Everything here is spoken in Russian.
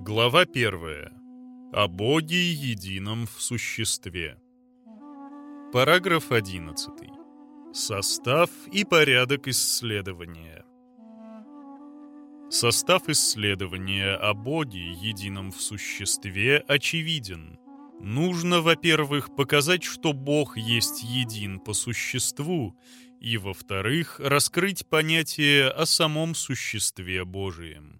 Глава первая. О Боге едином в существе. Параграф 11. Состав и порядок исследования. Состав исследования о Боге едином в существе очевиден. Нужно, во-первых, показать, что Бог есть един по существу, и, во-вторых, раскрыть понятие о самом существе Божием.